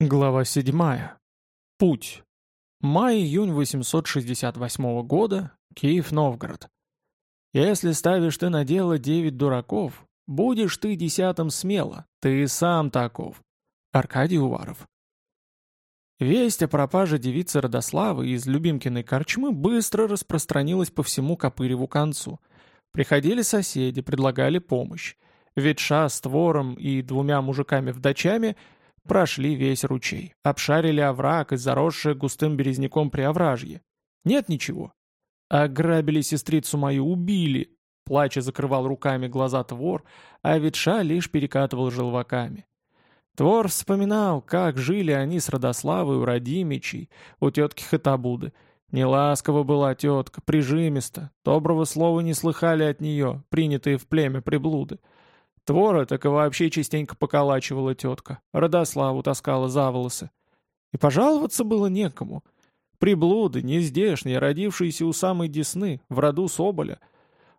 Глава 7. Путь. Май-июнь 868 года. Киев-Новгород. Если ставишь ты на дело девять дураков, будешь ты десятым смело, ты сам таков. Аркадий Уваров. Весть о пропаже девицы Родославы из Любимкиной корчмы быстро распространилась по всему Копыреву концу. Приходили соседи, предлагали помощь. Ветша с твором и двумя мужиками-вдачами – Прошли весь ручей, обшарили овраг и заросшее густым березняком приовражье. Нет ничего. Ограбили сестрицу мою, убили. Плача закрывал руками глаза Твор, а Ветша лишь перекатывал желваками. Твор вспоминал, как жили они с Родославой у Радимичей, у тетки Хатабуды. Неласково была тетка, прижимиста, доброго слова не слыхали от нее, принятые в племя приблуды. Твора так и вообще частенько поколачивала тетка, Родославу таскала за волосы. И пожаловаться было некому. Приблуды, нездешние, родившиеся у самой Десны, в роду Соболя.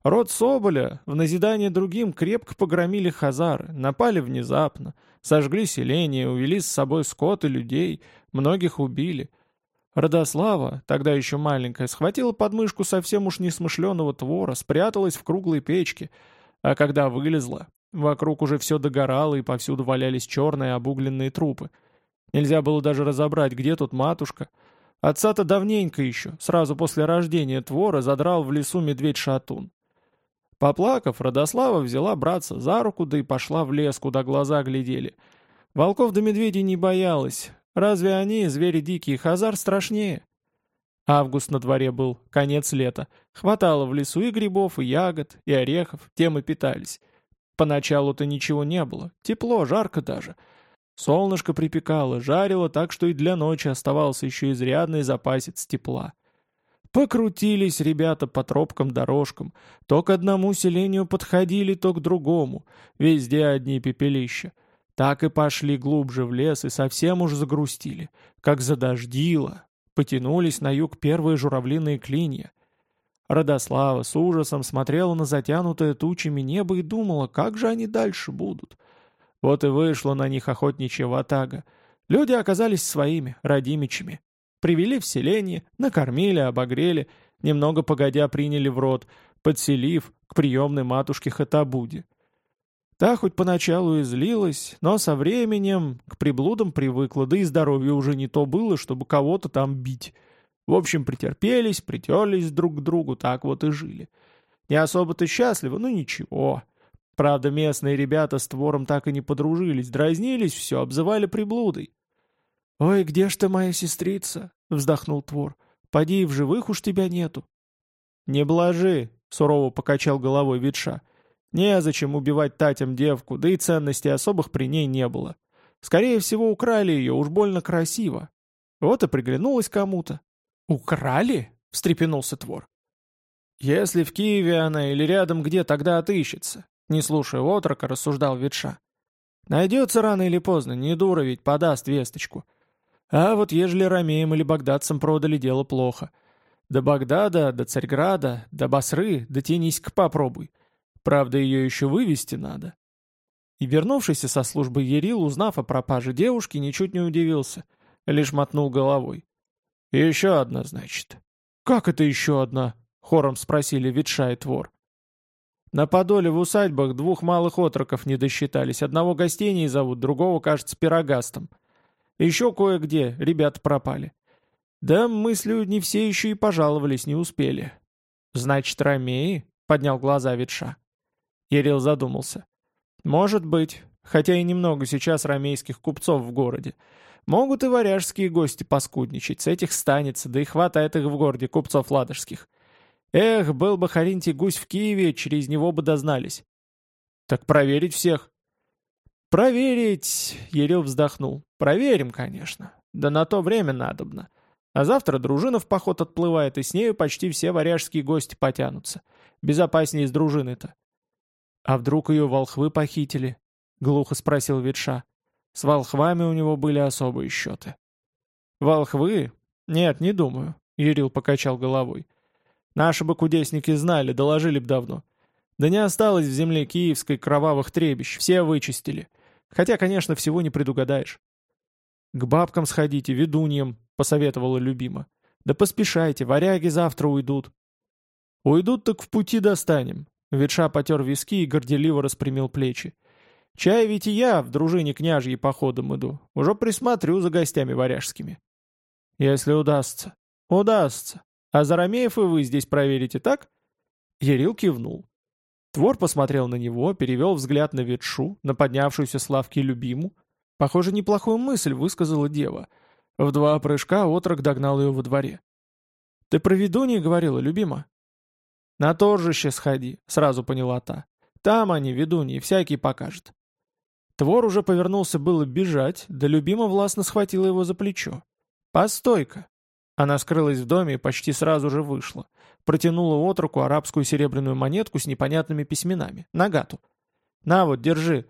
Род Соболя, в назидание другим, крепко погромили хазары, напали внезапно, сожгли селение, увели с собой скот и людей, многих убили. Родослава, тогда еще маленькая, схватила подмышку совсем уж несмышленого твора, спряталась в круглой печке, а когда вылезла, Вокруг уже все догорало, и повсюду валялись черные обугленные трупы. Нельзя было даже разобрать, где тут матушка. Отца-то давненько еще, сразу после рождения Твора, задрал в лесу медведь-шатун. Поплакав, Родослава взяла братца за руку, да и пошла в лес, куда глаза глядели. Волков да медведей не боялась. Разве они, звери дикие, хазар, страшнее? Август на дворе был, конец лета. Хватало в лесу и грибов, и ягод, и орехов, тем и питались. Поначалу-то ничего не было, тепло, жарко даже. Солнышко припекало, жарило так, что и для ночи оставался еще изрядный запасец тепла. Покрутились ребята по тропкам-дорожкам, то к одному селению подходили, то к другому, везде одни пепелища. Так и пошли глубже в лес и совсем уж загрустили, как задождило. Потянулись на юг первые журавлиные клинья. Родослава с ужасом смотрела на затянутое тучами небо и думала, как же они дальше будут. Вот и вышла на них охотничья ватага. Люди оказались своими, родимичами. Привели в селение, накормили, обогрели, немного погодя приняли в рот, подселив к приемной матушке Хатабуде. Та хоть поначалу и злилась, но со временем к приблудам привыкла, да и здоровье уже не то было, чтобы кого-то там бить. В общем, претерпелись, притерлись друг к другу, так вот и жили. Не особо-то счастливы, но ничего. Правда, местные ребята с твором так и не подружились, дразнились, все обзывали приблудой. «Ой, где ж ты, моя сестрица?» — вздохнул твор. «Поди, в живых уж тебя нету». «Не блажи», — сурово покачал головой ветша. «Незачем убивать Татям девку, да и ценностей особых при ней не было. Скорее всего, украли ее, уж больно красиво. Вот и приглянулась кому-то. «Украли?» — встрепенулся Твор. «Если в Киеве она или рядом где, тогда отыщется», — не слушая отрока, рассуждал Ветша. «Найдется рано или поздно, не дура ведь, подаст весточку. А вот ежели ромеям или багдадцам продали, дело плохо. До Багдада, до Царьграда, до Басры дотянись-ка попробуй. Правда, ее еще вывести надо». И вернувшийся со службы Ерил, узнав о пропаже девушки, ничуть не удивился, лишь мотнул головой. «Еще одна, значит». «Как это еще одна?» — хором спросили ветша и твор. На Подоле в усадьбах двух малых отроков не досчитались. Одного гостей зовут, другого, кажется, пирогастом. Еще кое-где ребята пропали. Да, мыслю, не все еще и пожаловались, не успели. «Значит, ромеи?» — поднял глаза ветша. Ерил задумался. «Может быть, хотя и немного сейчас ромейских купцов в городе. Могут и варяжские гости поскудничать, с этих станется, да и хватает их в городе, купцов ладожских. Эх, был бы Харинтий гусь в Киеве, через него бы дознались. Так проверить всех. Проверить, Ерил вздохнул. Проверим, конечно. Да на то время надобно. А завтра дружина в поход отплывает, и с нею почти все варяжские гости потянутся. Безопаснее с дружины-то. А вдруг ее волхвы похитили? Глухо спросил Ветша. С волхвами у него были особые счеты. «Волхвы? Нет, не думаю», — Юрил покачал головой. «Наши бы кудесники знали, доложили б давно. Да не осталось в земле киевской кровавых требищ, все вычистили. Хотя, конечно, всего не предугадаешь». К бабкам сходите, ведуньям, посоветовала любима. Да поспешайте, варяги завтра уйдут. Уйдут так в пути достанем. Ветша потер виски и горделиво распрямил плечи. Чай ведь и я в дружине княжьей походом иду. Уже присмотрю за гостями варяжскими. Если удастся. Удастся. А Зарамеев и вы здесь проверите, так? Ярил кивнул. Твор посмотрел на него, перевел взгляд на ветшу, на поднявшуюся с лавки любиму. Похоже, неплохую мысль высказала дева. В два прыжка отрок догнал ее во дворе. «Ты про ведуньи говорила, любима?» «На торжище сходи», — сразу поняла та. «Там они, ведуньи, всякий покажет». Твор уже повернулся было бежать, да любима властно схватила его за плечо. «Постой-ка!» Она скрылась в доме и почти сразу же вышла. Протянула отроку арабскую серебряную монетку с непонятными письменами. Нагату. «На вот, держи».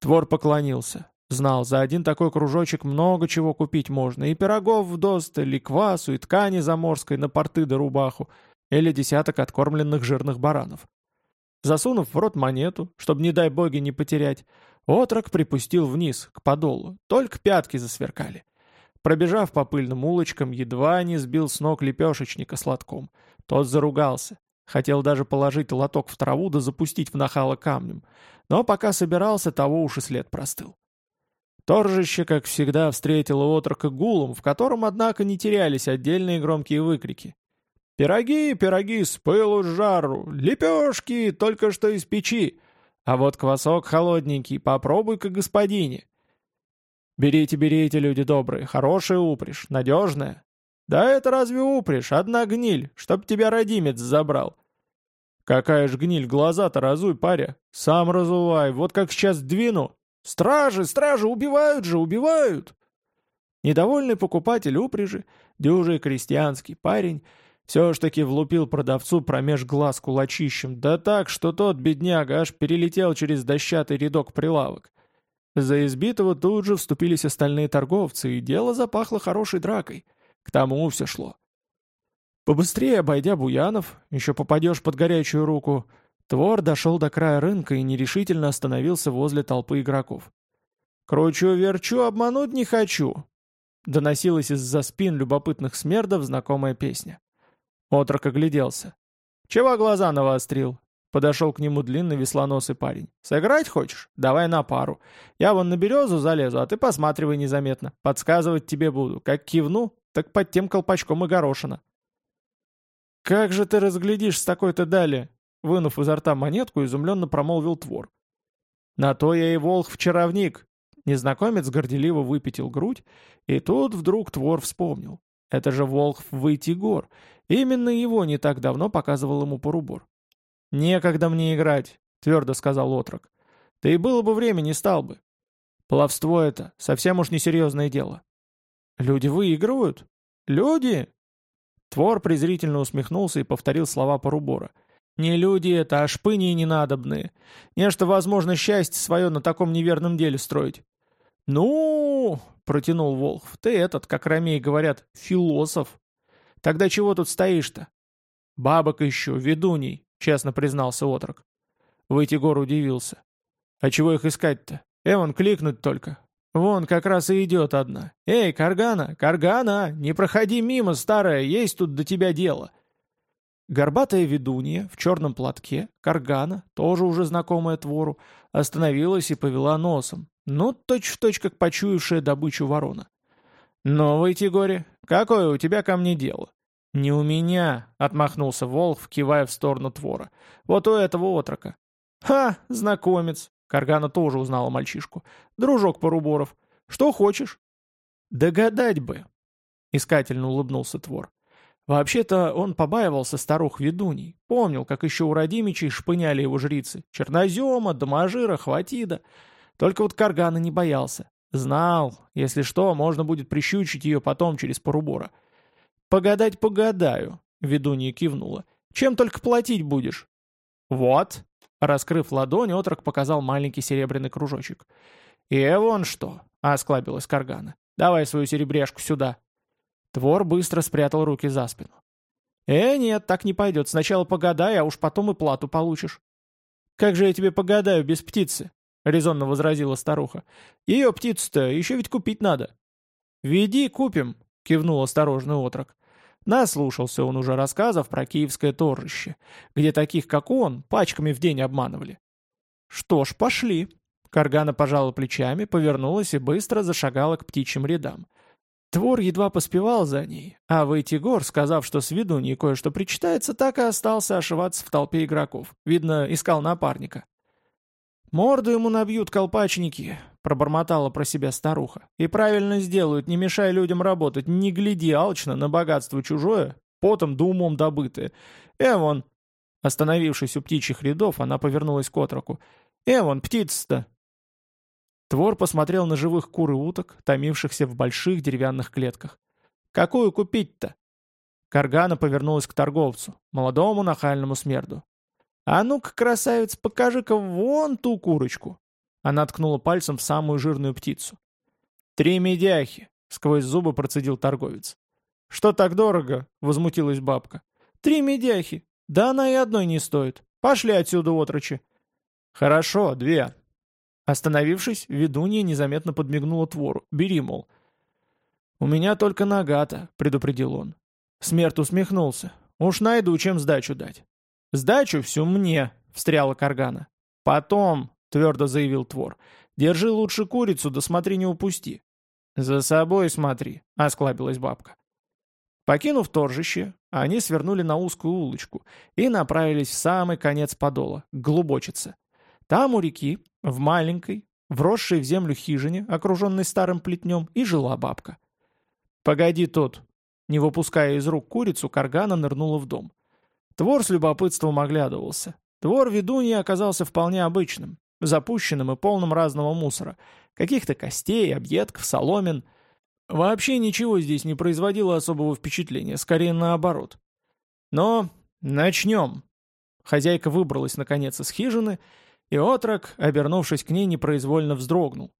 Твор поклонился. Знал, за один такой кружочек много чего купить можно. И пирогов вдосталь, и квасу, и ткани заморской на порты да рубаху, или десяток откормленных жирных баранов. Засунув в рот монету, чтобы, не дай боги, не потерять, отрок припустил вниз, к подолу, только пятки засверкали. Пробежав по пыльным улочкам, едва не сбил с ног лепешечника сладком. Тот заругался. Хотел даже положить лоток в траву да запустить в нахало камнем. Но пока собирался, того уж и след простыл. Торжище, как всегда, встретило отрока гулом, в котором, однако, не терялись отдельные громкие выкрики. Пироги, пироги с пылу с жару, лепешки только что из печи. А вот квасок холодненький, попробуй-ка, господине. Берите, берите, люди добрые, хорошая упряжь, надежная. Да это разве упряжь, одна гниль, чтоб тебя родимец забрал. Какая ж гниль, глаза-то разуй, паря. Сам разувай, вот как сейчас двину. Стражи, стражи, убивают же, убивают. Недовольный покупатель упряжи, дюжий крестьянский парень, все ж таки влупил продавцу промеж глаз кулачищем, да так, что тот, бедняга, аж перелетел через дощатый рядок прилавок. За избитого тут же вступились остальные торговцы, и дело запахло хорошей дракой. К тому все шло. Побыстрее обойдя Буянов, еще попадешь под горячую руку, Твор дошел до края рынка и нерешительно остановился возле толпы игроков. «Кручу-верчу, обмануть не хочу!» Доносилась из-за спин любопытных смердов знакомая песня. Отрок огляделся. «Чего глаза навострил?» Подошел к нему длинный веслоносый парень. «Сыграть хочешь? Давай на пару. Я вон на березу залезу, а ты посматривай незаметно. Подсказывать тебе буду. Как кивну, так под тем колпачком и горошина». «Как же ты разглядишь с такой-то дали?» Вынув изо рта монетку, изумленно промолвил твор. «На то я и волх-чаровник!» Незнакомец горделиво выпятил грудь, и тут вдруг твор вспомнил. Это же Волхв Войтигор. Именно его не так давно показывал ему Порубор. «Некогда мне играть», — твердо сказал отрок. «Да и было бы время, не стал бы. Плавство это, совсем уж несерьезное дело». «Люди выигрывают? Люди?» Твор презрительно усмехнулся и повторил слова Порубора. «Не люди это, а шпыни ненадобные. Нечто возможно счастье свое на таком неверном деле строить». «Ну, протянул Волхв. «Ты этот, как ромеи говорят, философ. Тогда чего тут стоишь-то?» «Бабок ищу, ведуней», — честно признался отрок. Войтигор удивился. «А чего их искать-то? Эван кликнуть только. Вон как раз и идет одна. Эй, Каргана, Каргана, не проходи мимо, старая, есть тут до тебя дело». Горбатая ведунья в черном платке, Каргана, тоже уже знакомая твору, остановилась и повела носом, ну, точь-в-точь, точь, как почуявшая добычу ворона. «Новый Тигори, какое у тебя ко мне дело?» «Не у меня», — отмахнулся Волх, кивая в сторону Твора. «Вот у этого отрока». «Ха, знакомец!» — Каргана тоже узнала мальчишку. «Дружок Поруборов. Что хочешь?» «Догадать бы!» — искательно улыбнулся Твор. Вообще-то он побаивался старух ведуней. Помнил, как еще у Радимичей шпыняли его жрицы. Чернозема, Доможира, Хватида. Только вот Каргана не боялся. Знал, если что, можно будет прищучить ее потом через порубора. «Погадать погадаю», — ведунья кивнула. «Чем только платить будешь?» «Вот», — раскрыв ладонь, отрок показал маленький серебряный кружочек. «И вон что», — осклабилась Каргана. «Давай свою серебряшку сюда». Твор быстро спрятал руки за спину. «Э, нет, так не пойдет. Сначала погадай, а уж потом и плату получишь». «Как же я тебе погадаю без птицы?» Резонно возразила старуха. «Ее птицу-то еще ведь купить надо». «Веди, купим», — кивнул осторожный отрок. Наслушался он уже рассказов про киевское торжище, где таких, как он, пачками в день обманывали. «Что ж, пошли». Каргана пожала плечами, повернулась и быстро зашагала к птичьим рядам. Твор едва поспевал за ней, а Войтигор, сказав, что с виду не кое-что причитается, так и остался ошиваться в толпе игроков. Видно, искал напарника. «Морду ему набьют колпачники», — пробормотала про себя старуха. «И правильно сделают, не мешай людям работать, не гляди алчно на богатство чужое, потом да умом добытое. Эвон!» Остановившись у птичьих рядов, она повернулась к отроку. «Эвон, птица-то!» Твор посмотрел на живых кур и уток, томившихся в больших деревянных клетках. «Какую купить-то?» Каргана повернулась к торговцу, молодому нахальному смерду. «А ну-ка, красавец, покажи-ка вон ту курочку!» Она ткнула пальцем в самую жирную птицу. «Три медяхи!» — сквозь зубы процедил торговец. «Что так дорого?» — возмутилась бабка. «Три медяхи! Да она и одной не стоит. Пошли отсюда, отрочи!» «Хорошо, две. Остановившись, ведунья незаметно подмигнула твору. «Бери, мол». «У меня только нагата», — предупредил он. Смерть усмехнулся. «Уж найду, чем сдачу дать». «Сдачу всю мне», — встряла Каргана. «Потом», — твердо заявил Твор, — «держи лучше курицу, да смотри, не упусти». «За собой смотри», — осклабилась бабка. Покинув торжище, они свернули на узкую улочку и направились в самый конец подола, к глубочице. Там у реки, в маленькой, вросшей в землю хижине, окруженной старым плетнем, и жила бабка. «Погоди тут!» Не выпуская из рук курицу, Каргана нырнула в дом. Твор с любопытством оглядывался. Двор ведуньи оказался вполне обычным, запущенным и полным разного мусора. Каких-то костей, объедков, соломин. Вообще ничего здесь не производило особого впечатления, скорее наоборот. Но начнем. Хозяйка выбралась наконец из хижины и отрок, обернувшись к ней, непроизвольно вздрогнул.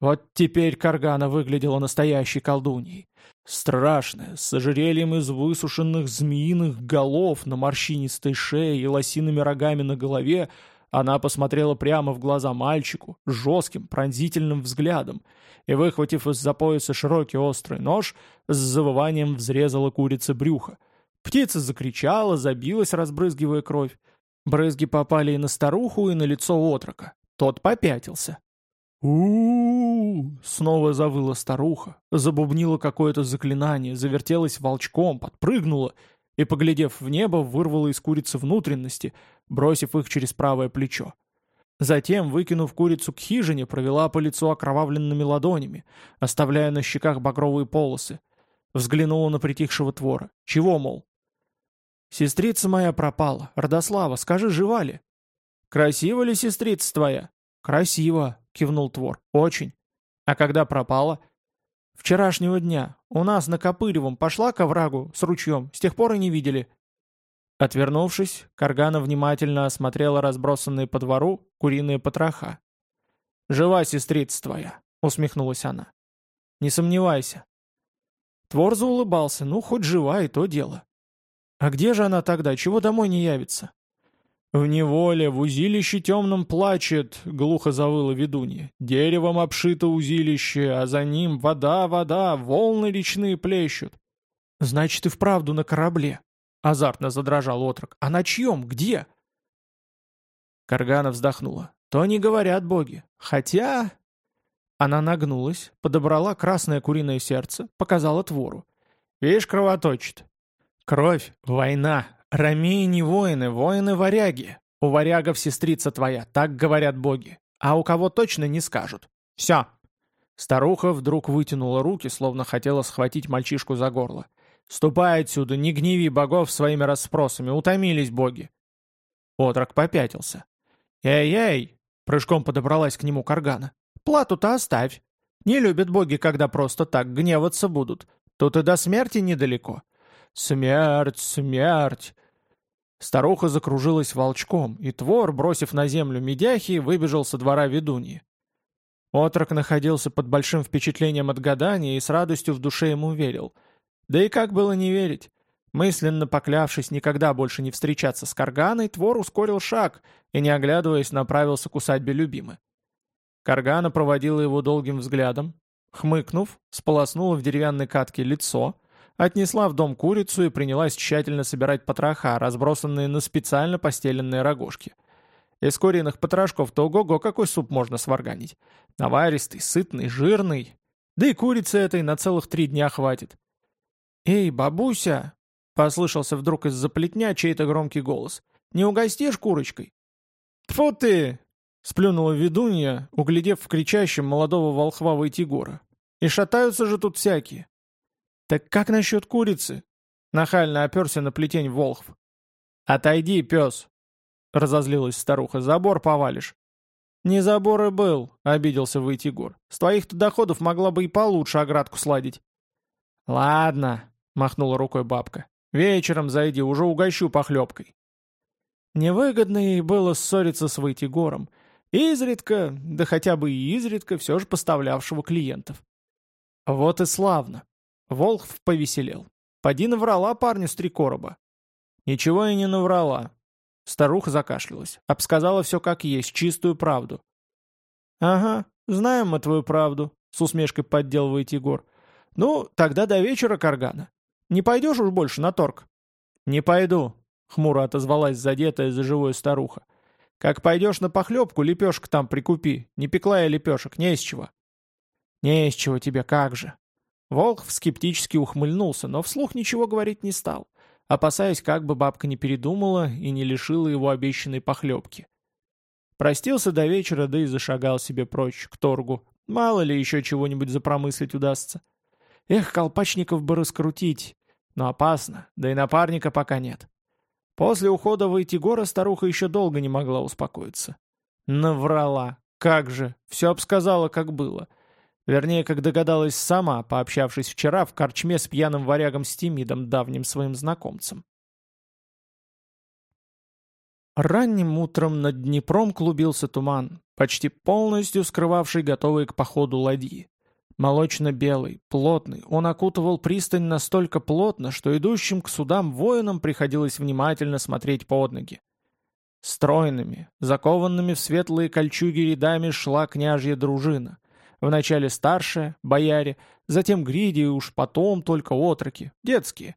Вот теперь Каргана выглядела настоящей колдуньей. Страшная, с ожерельем из высушенных змеиных голов на морщинистой шее и лосиными рогами на голове, она посмотрела прямо в глаза мальчику, жестким, пронзительным взглядом, и, выхватив из-за пояса широкий острый нож, с завыванием взрезала курице брюхо. Птица закричала, забилась, разбрызгивая кровь. Брызги попали и на старуху, и на лицо отрока. Тот попятился. У, снова завыла старуха, забубнила какое-то заклинание, завертелась волчком, подпрыгнула и, поглядев в небо, вырвала из курицы внутренности, бросив их через правое плечо. Затем, выкинув курицу к хижине, провела по лицу окровавленными ладонями, оставляя на щеках багровые полосы. Взглянула на притихшего твора. Чего, мол? «Сестрица моя пропала. Родослава, скажи, жива ли?» «Красива ли сестрица твоя?» «Красиво», — кивнул Твор. «Очень. А когда пропала?» «Вчерашнего дня. У нас на Копыревом пошла к оврагу с ручьем. С тех пор и не видели». Отвернувшись, Каргана внимательно осмотрела разбросанные по двору куриные потроха. «Жива сестрица твоя», — усмехнулась она. «Не сомневайся». Твор заулыбался, ну, хоть жива и то дело. А где же она тогда? Чего домой не явится? В неволе, в узилище темном плачет, глухо завыла ведунья. Деревом обшито узилище, а за ним вода, вода, волны речные плещут. Значит, и вправду на корабле. Азартно задрожал отрок. А на чьем? Где? Каргана вздохнула. То не говорят боги. Хотя... Она нагнулась, подобрала красное куриное сердце, показала твору. Видишь, кровоточит. Кровь, война, ромеи не воины, воины-варяги. У варягов сестрица твоя, так говорят боги. А у кого точно не скажут. Все. Старуха вдруг вытянула руки, словно хотела схватить мальчишку за горло. «Ступай отсюда, не гневи богов своими расспросами, утомились боги!» Отрок попятился. «Эй-эй!» — прыжком подобралась к нему Каргана. «Плату-то оставь. Не любят боги, когда просто так гневаться будут. Тут и до смерти недалеко. «Смерть! Смерть!» Старуха закружилась волчком, и Твор, бросив на землю медяхи, выбежал со двора ведуньи. Отрок находился под большим впечатлением от гадания и с радостью в душе ему верил. Да и как было не верить? Мысленно поклявшись никогда больше не встречаться с Карганой, Твор ускорил шаг и, не оглядываясь, направился к усадьбе любимой. Каргана проводила его долгим взглядом, хмыкнув, сполоснула в деревянной катке лицо, отнесла в дом курицу и принялась тщательно собирать потроха, разбросанные на специально постеленные рогожки. Из куриных потрошков-то ого-го какой суп можно сварганить. Наваристый, сытный, жирный. Да и курицы этой на целых три дня хватит. «Эй, бабуся!» — послышался вдруг из-за плетня чей-то громкий голос. «Не угостишь курочкой?» «Тьфу ты!» — сплюнула ведунья, углядев в кричащем молодого волхва Войтигора. «И шатаются же тут всякие!» «Так как насчет курицы?» — нахально оперся на плетень волхв. «Отойди, пес!» — разозлилась старуха. «Забор повалишь». «Не забор и был», — обиделся Войтигор. «С твоих-то доходов могла бы и получше оградку сладить». «Ладно», — махнула рукой бабка. «Вечером зайди, уже угощу похлебкой». Невыгодно ей было ссориться с Войтигором. Изредка, да хотя бы и изредка, все же поставлявшего клиентов. Вот и славно. Волхв повеселел. Поди наврала парню с три короба. Ничего и не наврала. Старуха закашлялась. Обсказала все как есть, чистую правду. «Ага, знаем мы твою правду», — с усмешкой подделывает Егор. «Ну, тогда до вечера, Каргана. Не пойдешь уж больше на торг?» «Не пойду», — хмуро отозвалась задетая за живую старуха. «Как пойдешь на похлебку, лепешек там прикупи. Не пекла я лепешек, не из чего». «Не из чего тебе, как же». Волхв скептически ухмыльнулся, но вслух ничего говорить не стал опасаясь, как бы бабка не передумала и не лишила его обещанной похлебки. Простился до вечера, да и зашагал себе прочь, к торгу. Мало ли еще чего-нибудь запромыслить удастся. Эх, колпачников бы раскрутить. Но опасно, да и напарника пока нет. После ухода Войтигора старуха еще долго не могла успокоиться. Наврала. Как же, все обсказала, как было. Вернее, как догадалась сама, пообщавшись вчера в корчме с пьяным варягом Стимидом, давним своим знакомцем. Ранним утром над Днепром клубился туман, почти полностью скрывавший готовые к походу ладьи. Молочно-белый, плотный, он окутывал пристань настолько плотно, что идущим к судам воинам приходилось внимательно смотреть под ноги. Стройными, закованными в светлые кольчуги рядами шла княжья дружина — Вначале старшие, бояре, затем гриди и уж потом только отроки, детские.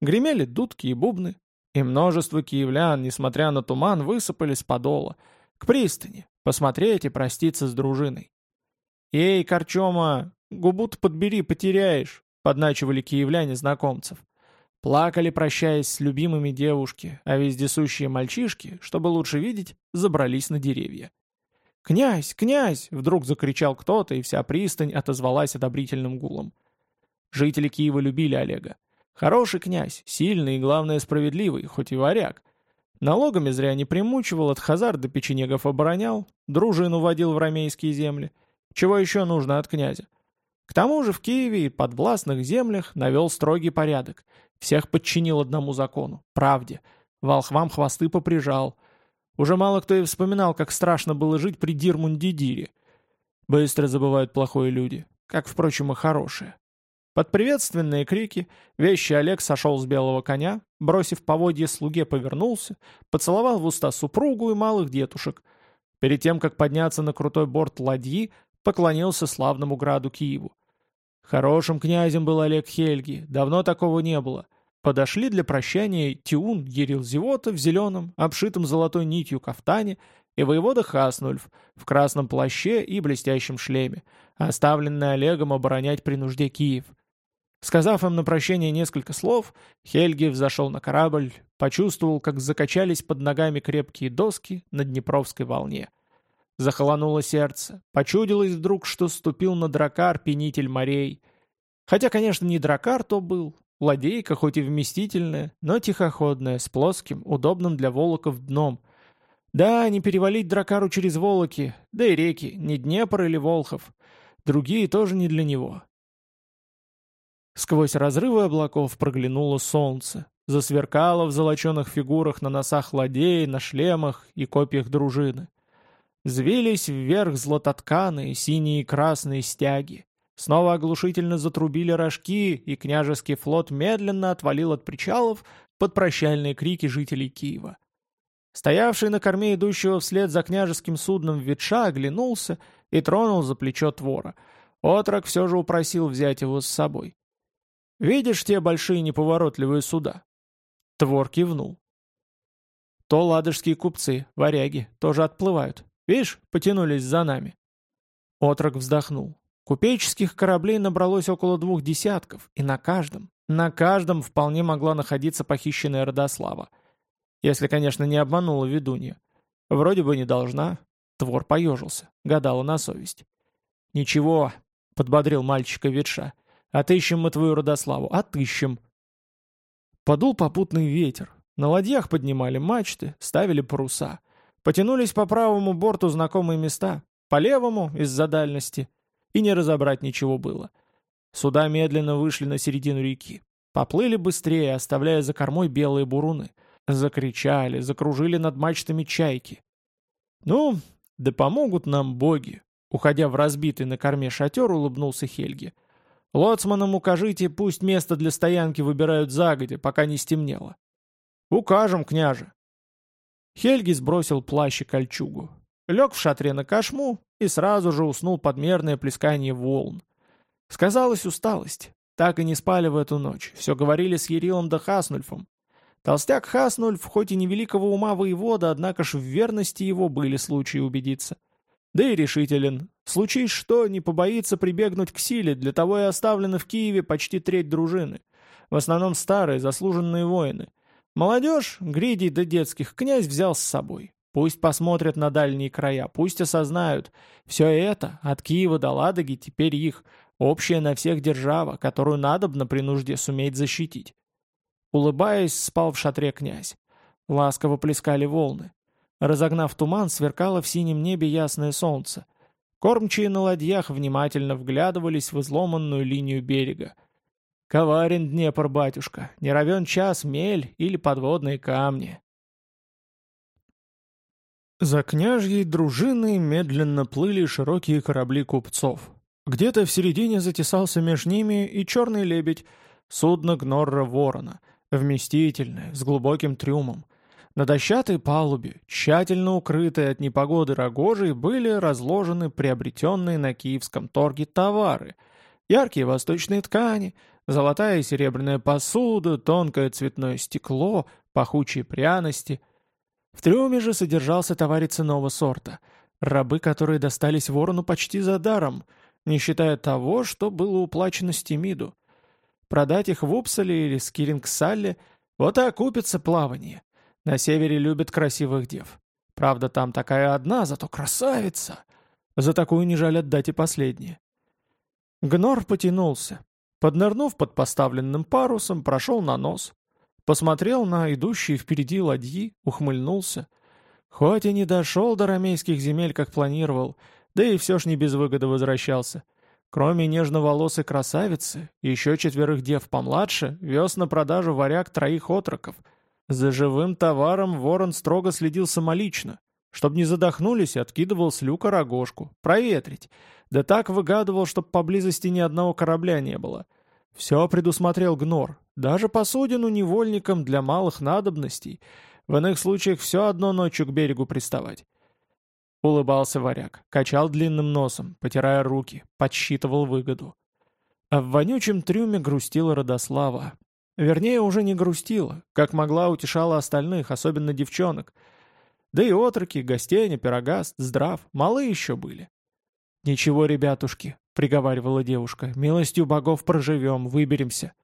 Гремели дудки и бубны, и множество киевлян, несмотря на туман, высыпали с подола, к пристани, посмотреть и проститься с дружиной. «Эй, Корчома, губу-то подбери, потеряешь», — подначивали киевляне знакомцев. Плакали, прощаясь с любимыми девушки, а вездесущие мальчишки, чтобы лучше видеть, забрались на деревья. «Князь! Князь!» — вдруг закричал кто-то, и вся пристань отозвалась одобрительным гулом. Жители Киева любили Олега. Хороший князь, сильный и, главное, справедливый, хоть и варяг. Налогами зря не примучивал, от хазар до печенегов оборонял, дружину водил в ромейские земли. Чего еще нужно от князя? К тому же в Киеве и подвластных землях навел строгий порядок. Всех подчинил одному закону — правде. Волхвам хвосты поприжал — уже мало кто и вспоминал, как страшно было жить при Дирмундидире. Быстро забывают плохое люди, как, впрочем, и хорошие. Под приветственные крики вещий Олег сошел с белого коня, бросив поводье слуге, повернулся, поцеловал в уста супругу и малых детушек. Перед тем, как подняться на крутой борт ладьи, поклонился славному граду Киеву. Хорошим князем был Олег Хельги, давно такого не было — Подошли для прощания Тиун Ерил Зевота в зеленом, обшитом золотой нитью кафтане, и воевода Хаснульф в красном плаще и блестящем шлеме, оставленный Олегом оборонять при нужде Киев. Сказав им на прощение несколько слов, Хельги взошел на корабль, почувствовал, как закачались под ногами крепкие доски на Днепровской волне. Захолонуло сердце, почудилось вдруг, что ступил на дракар пенитель морей. Хотя, конечно, не дракар то был, Ладейка хоть и вместительная, но тихоходная, с плоским, удобным для волоков дном. Да, не перевалить дракару через волоки, да и реки, не Днепр или Волхов. Другие тоже не для него. Сквозь разрывы облаков проглянуло солнце, засверкало в золоченых фигурах на носах ладей, на шлемах и копьях дружины. Звились вверх златотканые, синие и красные стяги. Снова оглушительно затрубили рожки, и княжеский флот медленно отвалил от причалов под прощальные крики жителей Киева. Стоявший на корме идущего вслед за княжеским судном ветша оглянулся и тронул за плечо твора. Отрок все же упросил взять его с собой. «Видишь те большие неповоротливые суда?» Твор кивнул. «То ладожские купцы, варяги, тоже отплывают. Видишь, потянулись за нами». Отрок вздохнул. Купеческих кораблей набралось около двух десятков, и на каждом, на каждом вполне могла находиться похищенная Родослава. Если, конечно, не обманула ведунья. Вроде бы не должна. Твор поежился, гадала на совесть. «Ничего», — подбодрил мальчика ветша, — «отыщем мы твою Родославу, отыщем». Подул попутный ветер. На ладьях поднимали мачты, ставили паруса. Потянулись по правому борту знакомые места, по левому — из-за дальности. И не разобрать ничего было. Суда медленно вышли на середину реки. Поплыли быстрее, оставляя за кормой белые буруны — Закричали, закружили над мачтами чайки. «Ну, да помогут нам боги!» Уходя в разбитый на корме шатер, улыбнулся Хельги. «Лоцманам укажите, пусть место для стоянки выбирают загодя, пока не стемнело». «Укажем, княже!» Хельги сбросил плащ и кольчугу. Лег в шатре на кошму и сразу же уснул под мерное плескание волн. Сказалась усталость. Так и не спали в эту ночь. Все говорили с Ерилом да Хаснульфом. Толстяк Хаснульф, хоть и невеликого ума воевода, однако ж в верности его были случаи убедиться. Да и решителен. Случись что, не побоится прибегнуть к силе, для того и оставлены в Киеве почти треть дружины. В основном старые, заслуженные воины. Молодежь, гридей да детских, князь взял с собой. Пусть посмотрят на дальние края, пусть осознают. Все это, от Киева до Ладоги, теперь их, общая на всех держава, которую надобно при нужде суметь защитить. Улыбаясь, спал в шатре князь. Ласково плескали волны. Разогнав туман, сверкало в синем небе ясное солнце. Кормчие на ладьях внимательно вглядывались в изломанную линию берега. Коварен Днепр, батюшка, не равен час мель или подводные камни. За княжьей дружиной медленно плыли широкие корабли купцов. Где-то в середине затесался меж ними и черный лебедь, судно Гнорра Ворона — Вместительная, с глубоким трюмом. На дощатой палубе, тщательно укрытые от непогоды рогожей, были разложены приобретенные на киевском торге товары. Яркие восточные ткани, золотая и серебряная посуда, тонкое цветное стекло, пахучие пряности. В трюме же содержался товарец иного сорта, рабы, которые достались ворону почти за даром, не считая того, что было уплачено Стимиду. Продать их в Упсале или Скирингсалле – вот и окупится плавание. На севере любят красивых дев. Правда, там такая одна, зато красавица. За такую не жаль отдать и последнее. Гнор потянулся. Поднырнув под поставленным парусом, прошел на нос. Посмотрел на идущие впереди ладьи, ухмыльнулся. Хоть и не дошел до ромейских земель, как планировал, да и все ж не без выгоды возвращался – Кроме нежноволосой красавицы, еще четверых дев помладше вез на продажу варяг троих отроков. За живым товаром ворон строго следил самолично. Чтоб не задохнулись, откидывал с люка рогожку. Проветрить. Да так выгадывал, чтоб поблизости ни одного корабля не было. Все предусмотрел Гнор. Даже посудину невольникам для малых надобностей. В иных случаях все одно ночью к берегу приставать. Улыбался варяг, качал длинным носом, потирая руки, подсчитывал выгоду. А в вонючем трюме грустила Родослава. Вернее, уже не грустила, как могла утешала остальных, особенно девчонок. Да и отроки, гостейня, пирогаст, здрав, малы еще были. «Ничего, ребятушки», — приговаривала девушка, — «милостью богов проживем, выберемся.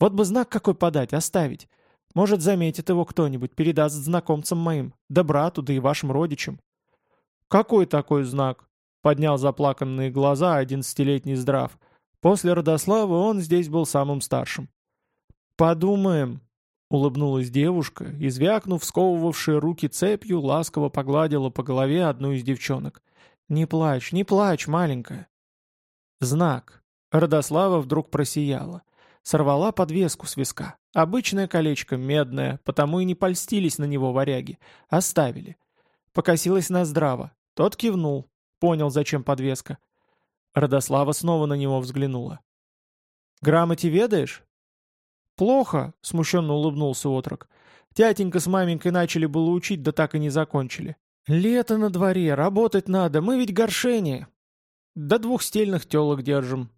Вот бы знак какой подать, оставить. Может, заметит его кто-нибудь, передаст знакомцам моим, да брату, да и вашим родичам. «Какой такой знак?» — поднял заплаканные глаза одиннадцатилетний здрав. После Родослава он здесь был самым старшим. «Подумаем», — улыбнулась девушка, и, звякнув сковывавшие руки цепью, ласково погладила по голове одну из девчонок. «Не плачь, не плачь, маленькая». Знак. Родослава вдруг просияла. Сорвала подвеску с виска. Обычное колечко, медное, потому и не польстились на него варяги. Оставили. Покосилась на здраво. Тот кивнул, понял, зачем подвеска. Родослава снова на него взглянула. «Грамоте ведаешь?» «Плохо», — смущенно улыбнулся отрок. Тятенька с маменькой начали было учить, да так и не закончили. Лето на дворе, работать надо, мы ведь горшение. До двух стельных телок держим.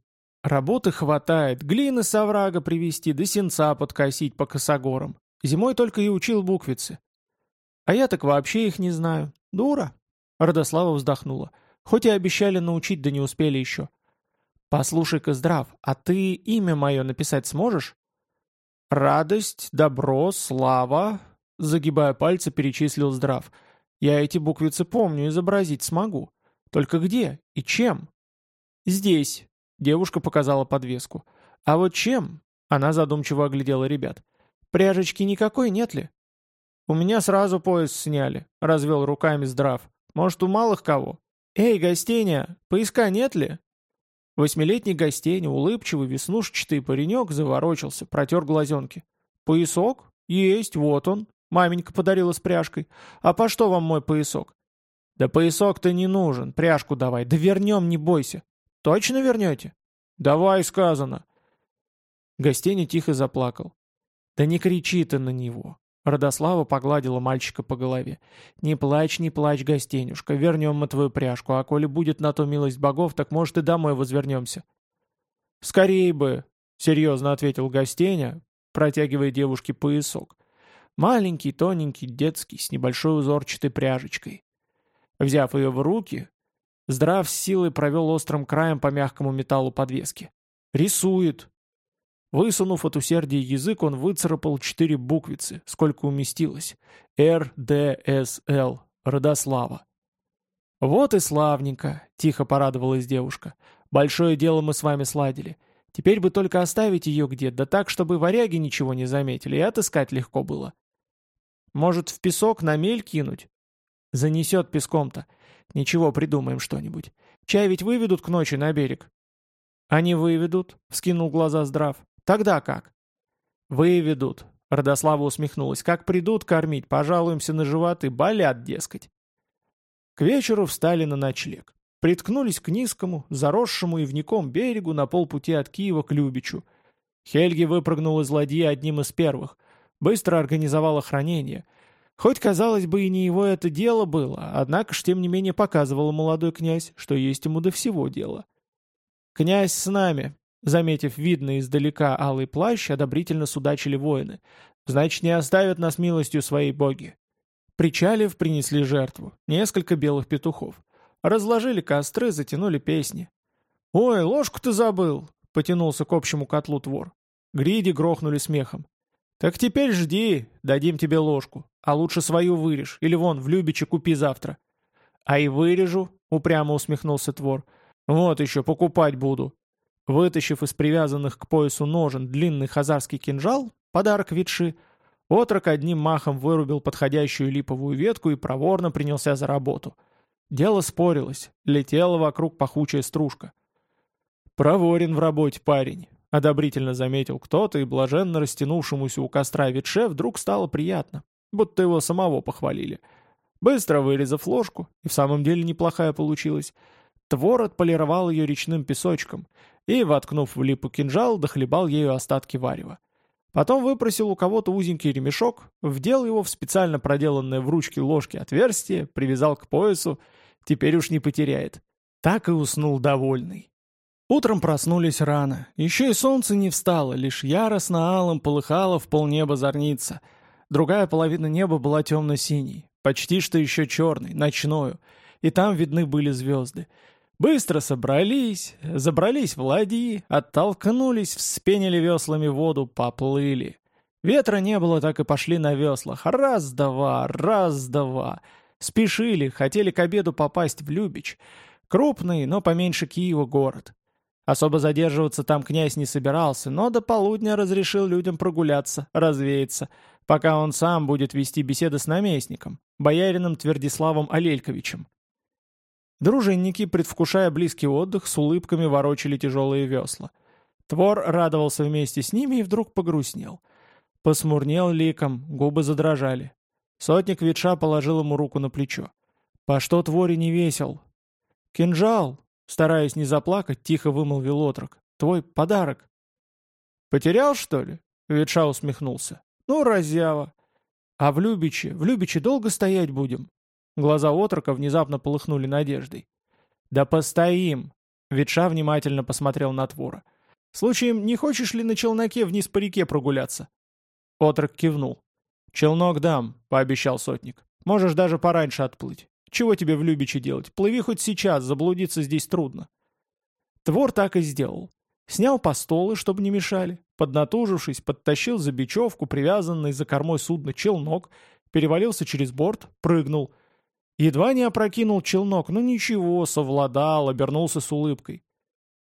Работы хватает, глины с оврага привезти, да сенца подкосить по косогорам. Зимой только и учил буквицы. А я так вообще их не знаю. Дура. Родослава вздохнула. Хоть и обещали научить, да не успели еще. Послушай-ка, здрав, а ты имя мое написать сможешь? Радость, добро, слава, загибая пальцы, перечислил здрав. Я эти буквицы помню, изобразить смогу. Только где и чем? Здесь. Девушка показала подвеску. А вот чем? Она задумчиво оглядела ребят. Пряжечки никакой нет ли? У меня сразу пояс сняли, развел руками здрав. Может, у малых кого? Эй, гостиня, поиска нет ли? Восьмилетний гостень, улыбчивый, веснушчатый паренек, заворочился, протер глазенки. «Поясок? Есть, вот он. Маменька подарила с пряжкой. А по что вам мой поясок?» «Да поясок-то не нужен, пряжку давай. Да вернем, не бойся». «Точно вернете?» «Давай, сказано». Гостиня тихо заплакал. «Да не кричи ты на него. Родослава погладила мальчика по голове. «Не плачь, не плачь, гостенюшка, вернем мы твою пряжку, а коли будет на то милость богов, так, может, и домой возвернемся». «Скорей бы», — серьезно ответил гостеня, протягивая девушке поясок. Маленький, тоненький, детский, с небольшой узорчатой пряжечкой. Взяв ее в руки, Здрав с силой провел острым краем по мягкому металлу подвески. «Рисует», Высунув от усердия язык, он выцарапал четыре буквицы, сколько уместилось. Р, Д, С, Л. Родослава. «Вот и славненько», — тихо порадовалась девушка. «Большое дело мы с вами сладили. Теперь бы только оставить ее где-то, да так, чтобы варяги ничего не заметили, и отыскать легко было. Может, в песок на мель кинуть? Занесет песком-то. Ничего, придумаем что-нибудь. Чай ведь выведут к ночи на берег». «Они выведут», — вскинул глаза здрав. Тогда как? Выведут. Родослава усмехнулась. Как придут кормить, пожалуемся на животы, болят, дескать. К вечеру встали на ночлег. Приткнулись к низкому, заросшему ивником берегу на полпути от Киева к Любичу. Хельги выпрыгнул из ладьи одним из первых. Быстро организовал охранение. Хоть, казалось бы, и не его это дело было, однако ж, тем не менее, показывал молодой князь, что есть ему до всего дело. «Князь с нами», Заметив видно издалека алый плащ, одобрительно судачили воины. «Значит, не оставят нас милостью своей боги». Причалив, принесли жертву. Несколько белых петухов. Разложили костры, затянули песни. «Ой, ложку ты забыл!» — потянулся к общему котлу твор. Гриди грохнули смехом. «Так теперь жди, дадим тебе ложку. А лучше свою вырежь, или вон, в Любиче купи завтра». «А и вырежу», — упрямо усмехнулся твор. «Вот еще, покупать буду. Вытащив из привязанных к поясу ножен длинный хазарский кинжал, подарок ветши, отрок одним махом вырубил подходящую липовую ветку и проворно принялся за работу. Дело спорилось, летела вокруг пахучая стружка. «Проворен в работе парень», — одобрительно заметил кто-то, и блаженно растянувшемуся у костра ветше вдруг стало приятно, будто его самого похвалили. Быстро вырезав ложку, и в самом деле неплохая получилась, Твор отполировал ее речным песочком и, воткнув в липу кинжал, дохлебал ею остатки варева. Потом выпросил у кого-то узенький ремешок, вдел его в специально проделанное в ручке ложки отверстие, привязал к поясу, теперь уж не потеряет. Так и уснул довольный. Утром проснулись рано. Еще и солнце не встало, лишь яростно-алым полыхало в полнеба зорница. Другая половина неба была темно-синей, почти что еще черной, ночною, и там видны были звезды. Быстро собрались, забрались в ладьи, оттолкнулись, вспенили веслами воду, поплыли. Ветра не было, так и пошли на веслах. Раз-два, раз-два. Спешили, хотели к обеду попасть в Любич. Крупный, но поменьше Киева город. Особо задерживаться там князь не собирался, но до полудня разрешил людям прогуляться, развеяться, пока он сам будет вести беседы с наместником, боярином Твердиславом Алельковичем. Дружинники, предвкушая близкий отдых, с улыбками ворочали тяжелые весла. Твор радовался вместе с ними и вдруг погрустнел. Посмурнел ликом, губы задрожали. Сотник ветша положил ему руку на плечо. «По что Твори не весел?» «Кинжал!» — стараясь не заплакать, тихо вымолвил отрок. «Твой подарок!» «Потерял, что ли?» — ветша усмехнулся. «Ну, разява!» А в Любиче, в Любиче долго стоять будем?» Глаза отрока внезапно полыхнули надеждой. «Да постоим!» Ветша внимательно посмотрел на Твора. «Случаем, не хочешь ли на челноке вниз по реке прогуляться?» Отрок кивнул. «Челнок дам», — пообещал сотник. «Можешь даже пораньше отплыть. Чего тебе в Любиче делать? Плыви хоть сейчас, заблудиться здесь трудно». Твор так и сделал. Снял постолы, чтобы не мешали, поднатужившись, подтащил за бечевку, привязанный за кормой судна челнок, перевалился через борт, прыгнул — Едва не опрокинул челнок, но ничего, совладал, обернулся с улыбкой.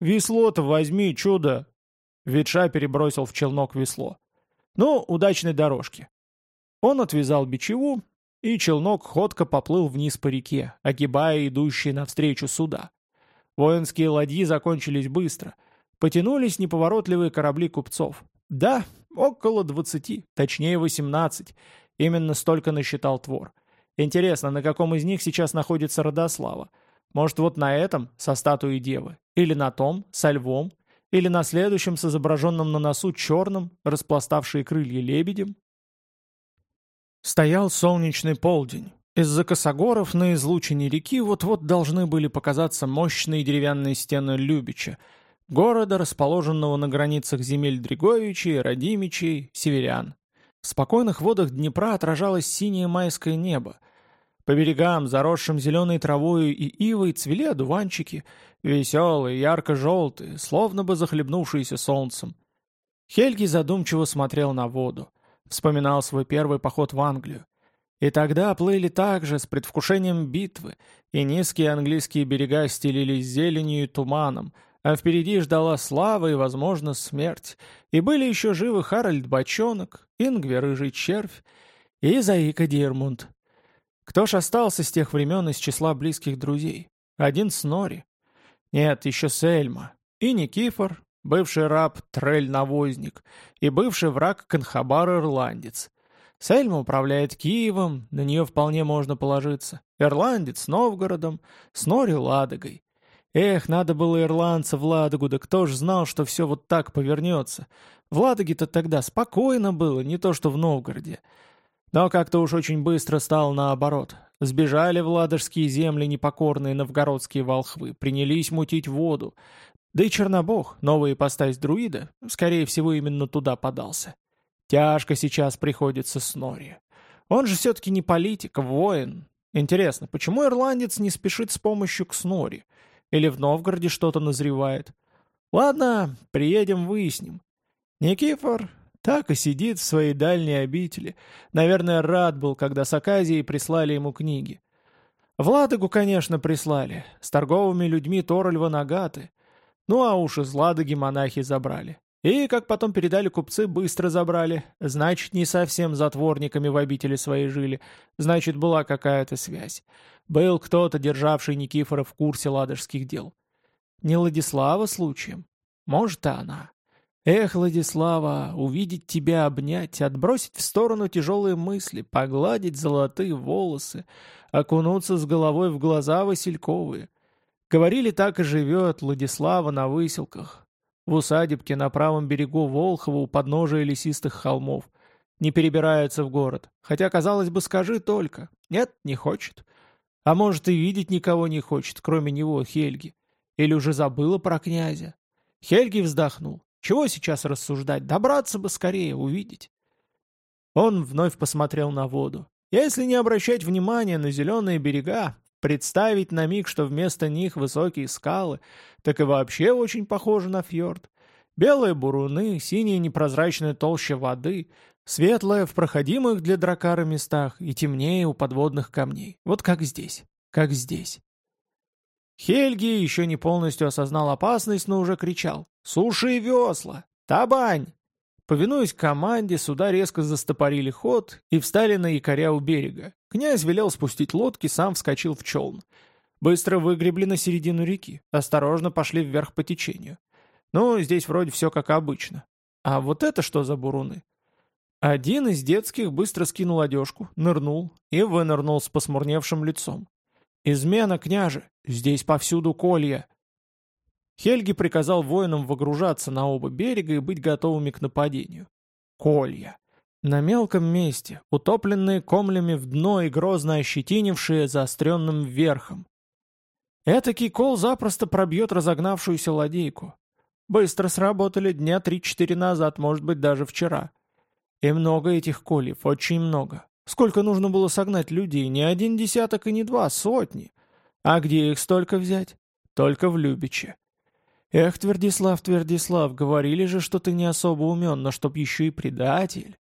«Весло-то возьми, чудо!» Ветша перебросил в челнок весло. «Ну, удачной дорожки!» Он отвязал бичеву, и челнок ходко поплыл вниз по реке, огибая идущие навстречу суда. Воинские ладьи закончились быстро. Потянулись неповоротливые корабли купцов. Да, около двадцати, точнее восемнадцать. Именно столько насчитал Твор. Интересно, на каком из них сейчас находится Родослава? Может, вот на этом, со статуей девы? Или на том, со львом? Или на следующем, с изображенным на носу черным, распластавшие крылья лебедем? Стоял солнечный полдень. Из-за косогоров на излучине реки вот-вот должны были показаться мощные деревянные стены Любича, города, расположенного на границах земель Дриговичей, Радимичей, Северян. В спокойных водах Днепра отражалось синее майское небо. По берегам, заросшим зеленой травою и ивой, цвели одуванчики, веселые, ярко-желтые, словно бы захлебнувшиеся солнцем. Хельги задумчиво смотрел на воду, вспоминал свой первый поход в Англию. И тогда плыли также с предвкушением битвы, и низкие английские берега стелились зеленью и туманом, а впереди ждала слава и, возможно, смерть. И были еще живы Харальд Бочонок, Ингве Рыжий Червь и Заика Дирмунд. Кто ж остался с тех времен из числа близких друзей? Один Снори. Нет, еще Сельма. И Никифор, бывший раб Трель-Навозник, и бывший враг Конхабар-Ирландец. Сельма управляет Киевом, на нее вполне можно положиться. Ирландец — Новгородом, Снори — Ладогой. Эх, надо было ирландца в Ладогу, да кто ж знал, что все вот так повернется. В Ладоге-то тогда спокойно было, не то что в Новгороде. Но как-то уж очень быстро стало наоборот. Сбежали в ладожские земли непокорные новгородские волхвы, принялись мутить воду. Да и Чернобог, новая ипостась друида, скорее всего, именно туда подался. Тяжко сейчас приходится Снори. Он же все-таки не политик, а воин. Интересно, почему ирландец не спешит с помощью к Снори? Или в Новгороде что-то назревает. Ладно, приедем, выясним. Никифор так и сидит в своей дальней обители. Наверное, рад был, когда с Аказией прислали ему книги. В конечно, прислали. С торговыми людьми Торольва Нагаты. Ну а уж из Ладоги монахи забрали. И, как потом передали купцы, быстро забрали. Значит, не совсем затворниками в обители своей жили. Значит, была какая-то связь. Был кто-то, державший Никифора в курсе ладожских дел. Не Владислава случаем? Может, и она. Эх, Владислава, увидеть тебя, обнять, отбросить в сторону тяжелые мысли, погладить золотые волосы, окунуться с головой в глаза Васильковые. Говорили, так и живет Владислава на выселках. В усадебке на правом берегу Волхова у подножия лесистых холмов. Не перебирается в город. Хотя, казалось бы, скажи только. Нет, не хочет. А может, и видеть никого не хочет, кроме него, Хельги. Или уже забыла про князя. Хельги вздохнул. Чего сейчас рассуждать? Добраться бы скорее, увидеть. Он вновь посмотрел на воду. Если не обращать внимания на зеленые берега, представить на миг, что вместо них высокие скалы, так и вообще очень похоже на фьорд. Белые буруны, синяя непрозрачная толща воды, Светлое в проходимых для дракара местах и темнее у подводных камней. Вот как здесь. Как здесь. Хельги еще не полностью осознал опасность, но уже кричал «Суши и весла! Табань!» Повинуясь команде, суда резко застопорили ход и встали на якоря у берега. Князь велел спустить лодки, сам вскочил в челн. Быстро выгребли на середину реки, осторожно пошли вверх по течению. Ну, здесь вроде все как обычно. А вот это что за буруны? Один из детских быстро скинул одежку, нырнул и вынырнул с посмурневшим лицом. «Измена, княже! Здесь повсюду колья!» Хельги приказал воинам выгружаться на оба берега и быть готовыми к нападению. Колья. На мелком месте, утопленные комлями в дно и грозно ощетинившие заостренным верхом. Этакий кол запросто пробьет разогнавшуюся ладейку. Быстро сработали дня три-четыре назад, может быть, даже вчера. И много этих кольев, очень много. Сколько нужно было согнать людей? Не один десяток и не два, сотни. А где их столько взять? Только в Любиче. Эх, Твердислав, Твердислав, говорили же, что ты не особо умен, но чтоб еще и предатель.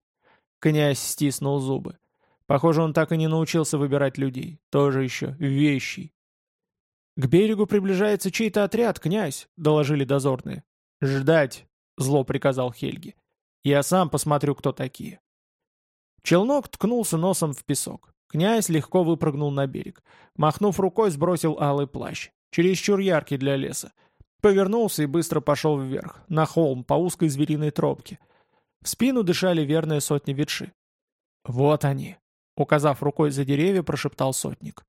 Князь стиснул зубы. Похоже, он так и не научился выбирать людей. Тоже еще вещи. «К берегу приближается чей-то отряд, князь», — доложили дозорные. «Ждать», — зло приказал Хельги. «Я сам посмотрю, кто такие». Челнок ткнулся носом в песок. Князь легко выпрыгнул на берег. Махнув рукой, сбросил алый плащ. Чересчур яркий для леса. Повернулся и быстро пошел вверх, на холм, по узкой звериной тропке. В спину дышали верные сотни ветши. «Вот они!» — указав рукой за деревья, прошептал сотник.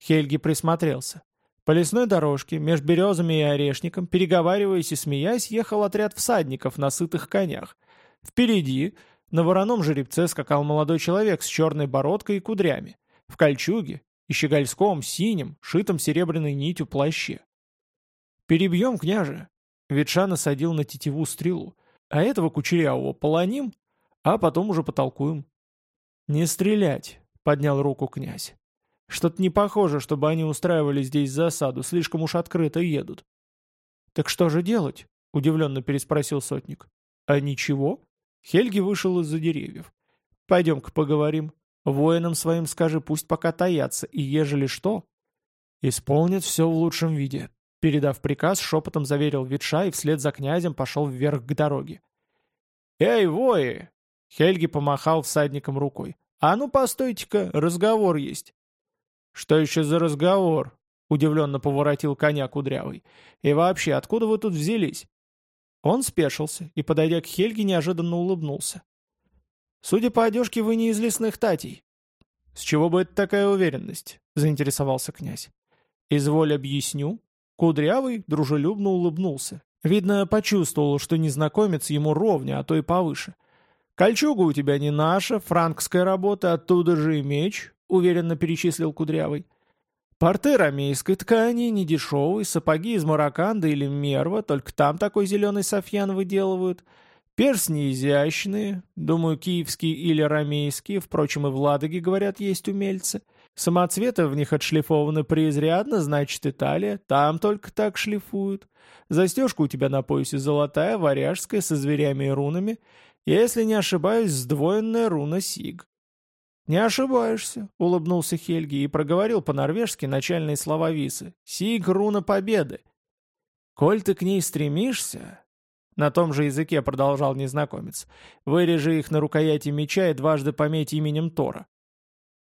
Хельги присмотрелся. По лесной дорожке, меж березами и орешником, переговариваясь и смеясь, ехал отряд всадников на сытых конях. Впереди, на вороном жеребце, скакал молодой человек с черной бородкой и кудрями, в кольчуге и щегольском, синем, шитом серебряной нитью плаще. «Перебьем, княже!» Ветша насадил на тетиву стрелу. «А этого кучерявого полоним, а потом уже потолкуем». «Не стрелять!» — поднял руку князь. Что-то не похоже, чтобы они устраивали здесь засаду, слишком уж открыто едут. «Так что же делать?» — удивленно переспросил сотник. «А ничего?» Хельги вышел из-за деревьев. «Пойдем-ка поговорим. Воинам своим скажи, пусть пока таятся, и ежели что...» «Исполнят все в лучшем виде», — передав приказ, шепотом заверил Ветша и вслед за князем пошел вверх к дороге. «Эй, вои!» — Хельги помахал всадником рукой. «А ну, постойте-ка, разговор есть». «Что еще за разговор?» — удивленно поворотил коня кудрявый. «И вообще, откуда вы тут взялись?» Он спешился и, подойдя к Хельге, неожиданно улыбнулся. «Судя по одежке, вы не из лесных татей». «С чего бы это такая уверенность?» — заинтересовался князь. «Изволь объясню». Кудрявый дружелюбно улыбнулся. Видно, почувствовал, что незнакомец ему ровня, а то и повыше. «Кольчуга у тебя не наша, франкская работа, оттуда же и меч. — уверенно перечислил Кудрявый. «Порты рамейской ткани, недешевые, сапоги из Мараканда или Мерва, только там такой зеленый софьян выделывают. Персни изящные, думаю, киевские или рамейские, впрочем, и в Ладоге, говорят, есть умельцы. Самоцветы в них отшлифованы преизрядно, значит, Италия, там только так шлифуют. Застежка у тебя на поясе золотая, варяжская, со зверями и рунами. Если не ошибаюсь, сдвоенная руна Сиг. «Не ошибаешься», — улыбнулся Хельги и проговорил по-норвежски начальные слова Висы. «Сиг руна победы». «Коль ты к ней стремишься...» На том же языке продолжал незнакомец. «Вырежи их на рукояти меча и дважды пометь именем Тора».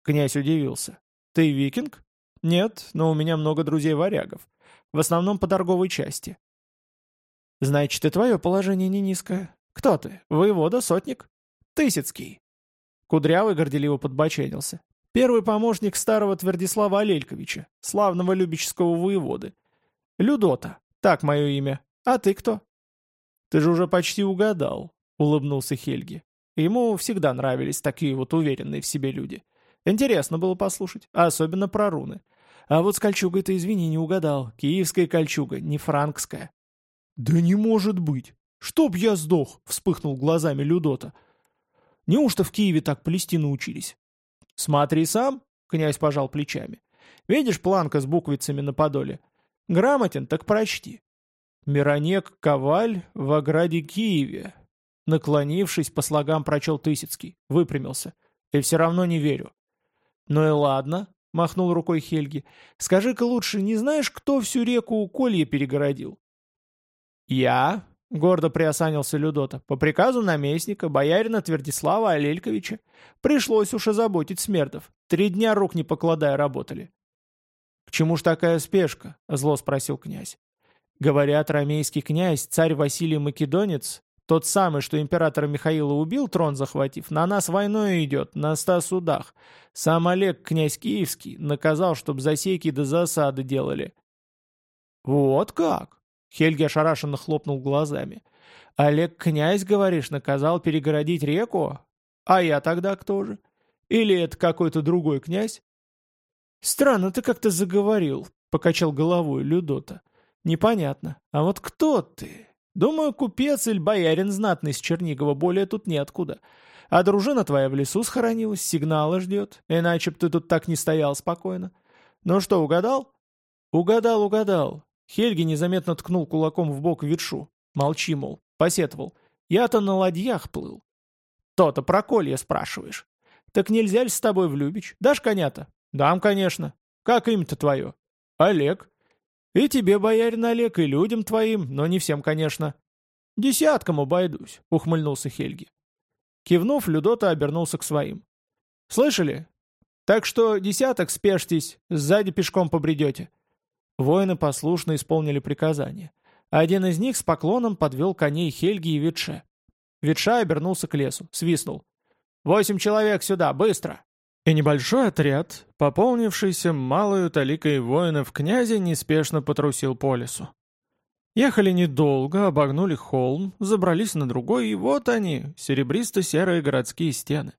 Князь удивился. «Ты викинг?» «Нет, но у меня много друзей-варягов. В основном по торговой части». «Значит, и твое положение не низкое. Кто ты? Воевода, сотник?» «Тысяцкий». Кудрявый горделиво подбоченился. Первый помощник старого Твердислава Алельковича, славного любического воеводы. Людота, так мое имя. А ты кто? Ты же уже почти угадал, улыбнулся Хельги. Ему всегда нравились такие вот уверенные в себе люди. Интересно было послушать, особенно про руны. А вот с кольчугой ты, извини, не угадал. Киевская кольчуга, не франкская. «Да не может быть! Чтоб я сдох!» — вспыхнул глазами Людота. Неужто в Киеве так Палестину учились? Смотри сам, князь пожал плечами. Видишь планка с буквицами на подоле? Грамотен, так прочти. Миронек Коваль в ограде Киеве. Наклонившись, по слогам прочел Тысяцкий. Выпрямился. И все равно не верю. Ну и ладно, махнул рукой Хельги. Скажи-ка лучше, не знаешь, кто всю реку Колье перегородил? Я, — гордо приосанился Людота. «По приказу наместника, боярина Твердислава Алельковича, пришлось уж озаботить смертов. Три дня рук не покладая работали». «К чему ж такая спешка?» — зло спросил князь. «Говорят, ромейский князь, царь Василий Македонец, тот самый, что императора Михаила убил, трон захватив, на нас войной идет, на ста судах. Сам Олег, князь Киевский, наказал, чтоб засеки до засады делали». «Вот как?» Хельги ошарашенно хлопнул глазами. «Олег князь, говоришь, наказал перегородить реку? А я тогда кто же? Или это какой-то другой князь? Странно ты как-то заговорил, покачал головой Людота. Непонятно. А вот кто ты? Думаю, купец или боярин знатный с Чернигова, более тут неоткуда. А дружина твоя в лесу схоронилась, сигнала ждет, иначе б ты тут так не стоял спокойно. Ну что, угадал? Угадал, угадал. Хельги незаметно ткнул кулаком в бок ветшу. Молчи, мол, посетовал. Я-то на ладьях плыл. То-то про колье спрашиваешь. Так нельзя ли с тобой в Любич? Дашь коня-то? Дам, конечно. Как имя-то твое? Олег. И тебе, боярин Олег, и людям твоим, но не всем, конечно. Десяткам обойдусь, ухмыльнулся Хельги. Кивнув, Людота обернулся к своим. Слышали? Так что десяток спешьтесь, сзади пешком побредете. Воины послушно исполнили приказание. Один из них с поклоном подвел коней Хельги и Ветше. Ветша обернулся к лесу, свистнул. «Восемь человек сюда, быстро!» И небольшой отряд, пополнившийся малою таликой воинов князя, неспешно потрусил по лесу. Ехали недолго, обогнули холм, забрались на другой, и вот они, серебристо-серые городские стены.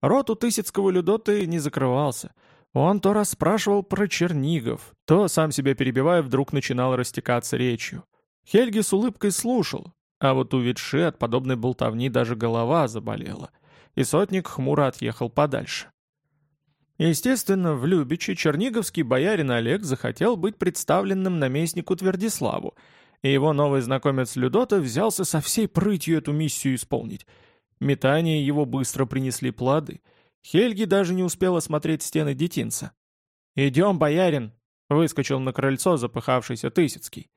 Рот у Тысяцкого Людоты не закрывался. Он то расспрашивал про Чернигов, то, сам себя перебивая, вдруг начинал растекаться речью. Хельги с улыбкой слушал, а вот у Витши от подобной болтовни даже голова заболела, и сотник хмуро отъехал подальше. Естественно, в Любиче черниговский боярин Олег захотел быть представленным наместнику Твердиславу, и его новый знакомец Людота взялся со всей прытью эту миссию исполнить. Метания его быстро принесли плоды. Хельги даже не успел осмотреть стены детинца. «Идем, боярин!» — выскочил на крыльцо запыхавшийся Тысяцкий.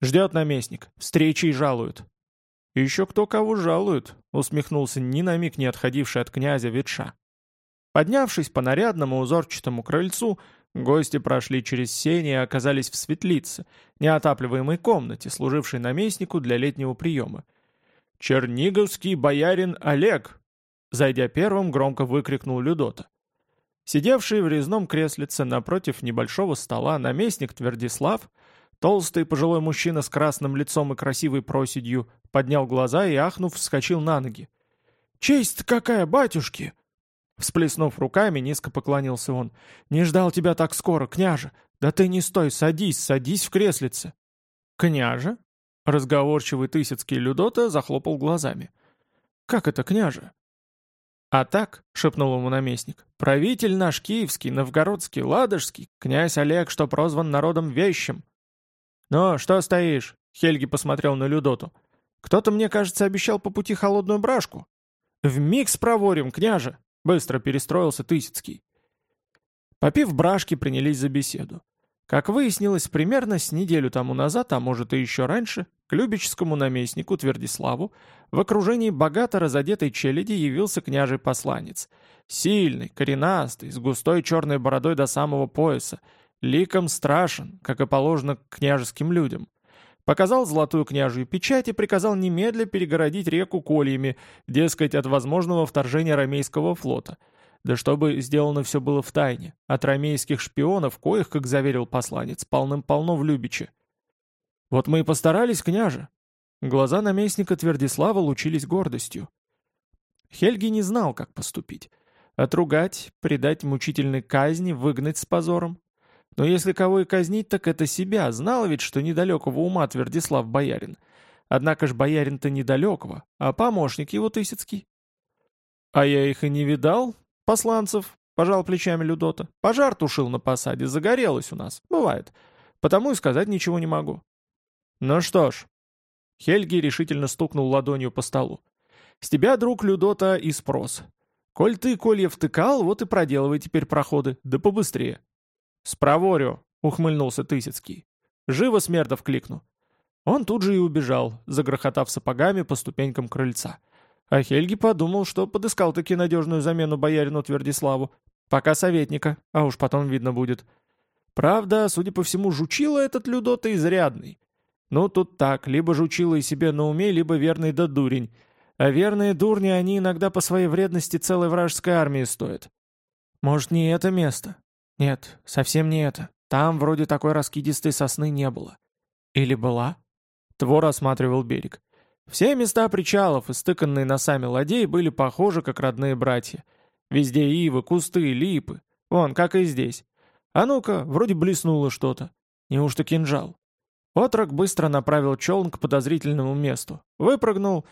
«Ждет наместник. Встречи и жалуют». «Еще кто кого жалует», — усмехнулся ни на миг не отходивший от князя Ветша. Поднявшись по нарядному узорчатому крыльцу, гости прошли через сени и оказались в светлице, неотапливаемой комнате, служившей наместнику для летнего приема. «Черниговский боярин Олег!» Зайдя первым, громко выкрикнул Людота. Сидевший в резном креслице напротив небольшого стола наместник Твердислав, толстый пожилой мужчина с красным лицом и красивой проседью, поднял глаза и, ахнув, вскочил на ноги. «Честь какая, батюшки!» Всплеснув руками, низко поклонился он. «Не ждал тебя так скоро, княже! Да ты не стой, садись, садись в креслице!» «Княже?» Разговорчивый Тысяцкий Людота захлопал глазами. «Как это, княже?» «А так», — шепнул ему наместник, — «правитель наш киевский, новгородский, ладожский, князь Олег, что прозван народом вещим». «Ну, что стоишь?» — Хельги посмотрел на Людоту. «Кто-то, мне кажется, обещал по пути холодную брашку». «Вмиг спроворим, княже!» Быстро перестроился Тысяцкий. Попив брашки, принялись за беседу. Как выяснилось, примерно с неделю тому назад, а может и еще раньше, к любечскому наместнику Твердиславу в окружении богато разодетой челяди явился княжий посланец. Сильный, коренастый, с густой черной бородой до самого пояса, ликом страшен, как и положено княжеским людям. Показал золотую княжью печать и приказал немедля перегородить реку кольями, дескать, от возможного вторжения ромейского флота. Да чтобы сделано все было в тайне, от ромейских шпионов, коих, как заверил посланец, полным-полно в Любиче. «Вот мы и постарались, княже!» Глаза наместника Твердислава лучились гордостью. Хельги не знал, как поступить. Отругать, предать мучительной казни, выгнать с позором. Но если кого и казнить, так это себя. Знал ведь, что недалекого ума Твердислав боярин. Однако ж боярин-то недалекого, а помощник его Тысяцкий. А я их и не видал, посланцев, пожал плечами Людота. Пожар тушил на посаде, загорелось у нас. Бывает. Потому и сказать ничего не могу. Ну что ж. Хельги решительно стукнул ладонью по столу. С тебя, друг Людота, и спрос. Коль ты колье втыкал, вот и проделывай теперь проходы, да побыстрее. «Спроворю», — ухмыльнулся Тысяцкий. «Живо Смердов кликну». Он тут же и убежал, загрохотав сапогами по ступенькам крыльца. А Хельги подумал, что подыскал-таки надежную замену боярину Твердиславу. Пока советника, а уж потом видно будет. Правда, судя по всему, жучила этот Людота изрядный. Ну, тут так, либо жучила и себе на уме, либо верный да дурень. А верные дурни они иногда по своей вредности целой вражеской армии стоят. Может, не это место? Нет, совсем не это. Там вроде такой раскидистой сосны не было. Или была? Твор осматривал берег. Все места причалов, истыканные носами ладей, были похожи, как родные братья. Везде ивы, кусты, липы. Вон, как и здесь. А ну-ка, вроде блеснуло что-то. Неужто кинжал? Отрок быстро направил челн к подозрительному месту, выпрыгнул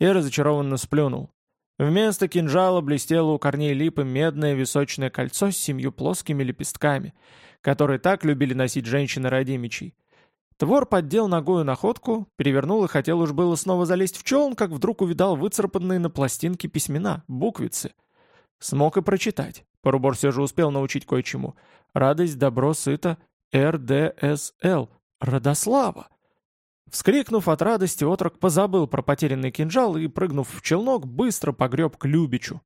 и разочарованно сплюнул. Вместо кинжала блестело у корней липы медное височное кольцо с семью плоскими лепестками, которые так любили носить женщины родимичей. Твор поддел ногою находку, перевернул и хотел уж было снова залезть в челн, как вдруг увидал выцарапанные на пластинке письмена, буквицы. Смог и прочитать. Порубор все же успел научить кое-чему. Радость, добро, сыто, РДСЛ, Родослава. Вскрикнув от радости, отрок позабыл про потерянный кинжал и, прыгнув в челнок, быстро погреб к Любичу.